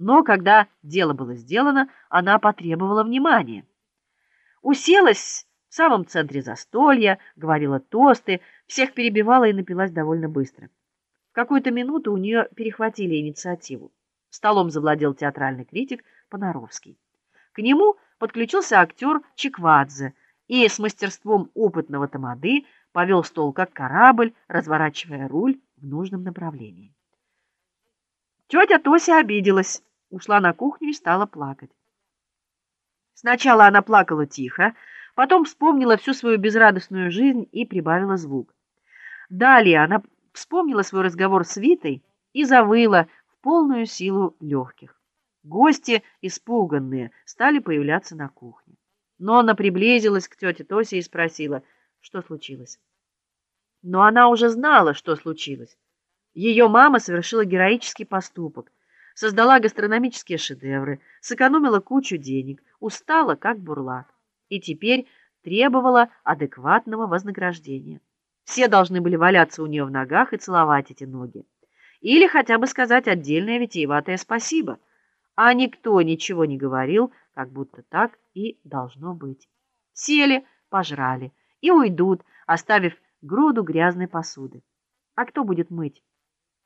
Но когда дело было сделано, она потребовала внимания. Уселась в самом центре застолья, говорила тосты, всех перебивала и напилась довольно быстро. В какую-то минуту у нее перехватили инициативу. Столом завладел театральный критик Понаровский. К нему подключился актер Чиквадзе и с мастерством опытного тамады повел стол как корабль, разворачивая руль в нужном направлении. Тетя Тося обиделась, ушла на кухню и стала плакать. Сначала она плакала тихо, потом вспомнила всю свою безрадостную жизнь и прибавила звук. Далее она вспомнила свой разговор с Витой и завыла в полную силу легких. Гости, испуганные, стали появляться на кухне. Но она приблизилась к тете Тосе и спросила, что случилось. Но она уже знала, что случилось. Ее мама совершила героический поступок, создала гастрономические шедевры, сэкономила кучу денег, устала как бурлак и теперь требовала адекватного вознаграждения. Все должны были валяться у нее в ногах и целовать эти ноги, или хотя бы сказать отдельное витиеватое спасибо а никто ничего не говорил, как будто так и должно быть. Сели, пожрали и уйдут, оставив груду грязной посуды. А кто будет мыть?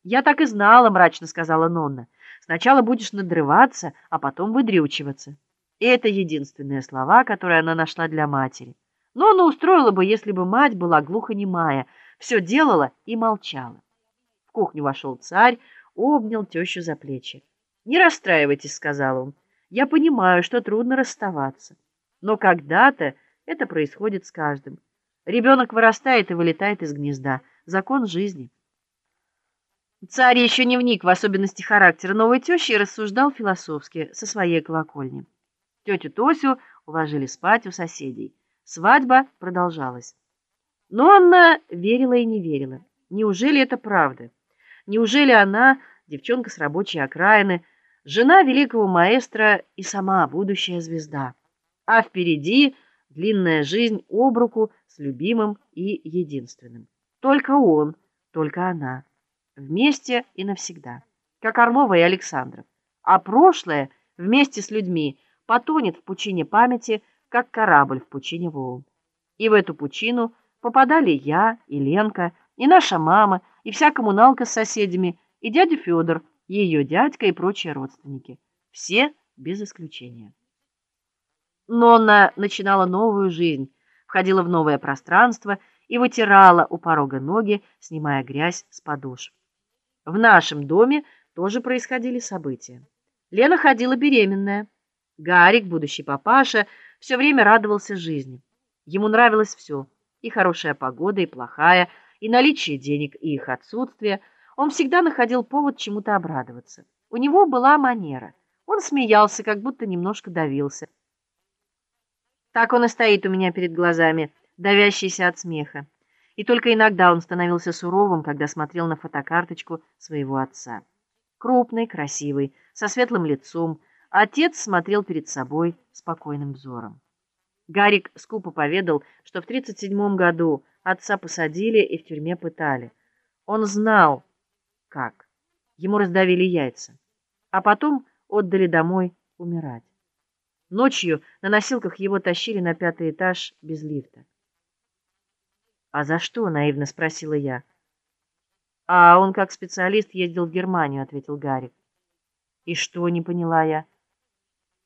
Я так и знала, мрачно сказала Нонна. Сначала будешь надрываться, а потом выдрючиваться. И это единственные слова, которые она нашла для матери. Но она устроила бы, если бы мать была глухонемая, все делала и молчала. В кухню вошел царь, обнял тещу за плечи. Не расстраивайтесь, сказал он. Я понимаю, что трудно расставаться, но когда-то это происходит с каждым. Ребенок вырастает и вылетает из гнезда. Закон жизни. Царь еще не вник в особенности характера новой тещи и рассуждал философски со своей колокольни. Тетю Тосю уложили спать у соседей. Свадьба продолжалась. Но она верила и не верила. Неужели это правда? Неужели она, девчонка с рабочей окраины, жена великого маэстро и сама будущая звезда. А впереди длинная жизнь об руку с любимым и единственным. Только он, только она. Вместе и навсегда. Как Орлова и Александров. А прошлое вместе с людьми потонет в пучине памяти, как корабль в пучине волн. И в эту пучину попадали я и Ленка, и наша мама, и вся коммуналка с соседями, и дядя Федор, ее дядька и прочие родственники, все без исключения. Но она начинала новую жизнь, входила в новое пространство и вытирала у порога ноги, снимая грязь с подошв. В нашем доме тоже происходили события. Лена ходила беременная. Гарик, будущий папаша, все время радовался жизни. Ему нравилось все: и хорошая погода, и плохая, и наличие денег, и их отсутствие – он всегда находил повод чему-то обрадоваться. У него была манера. Он смеялся, как будто немножко давился. Так он и стоит у меня перед глазами, давящийся от смеха. И только иногда он становился суровым, когда смотрел на фотокарточку своего отца. Крупный, красивый, со светлым лицом, отец смотрел перед собой спокойным взором. Гарик скупо поведал, что в 37 году отца посадили и в тюрьме пытали. Он знал, как? Ему раздавили яйца, а потом отдали домой умирать. Ночью на носилках его тащили на пятый этаж без лифта. А за что? наивно спросила я. А он как специалист ездил в Германию, ответил Гарик. И что, не поняла я.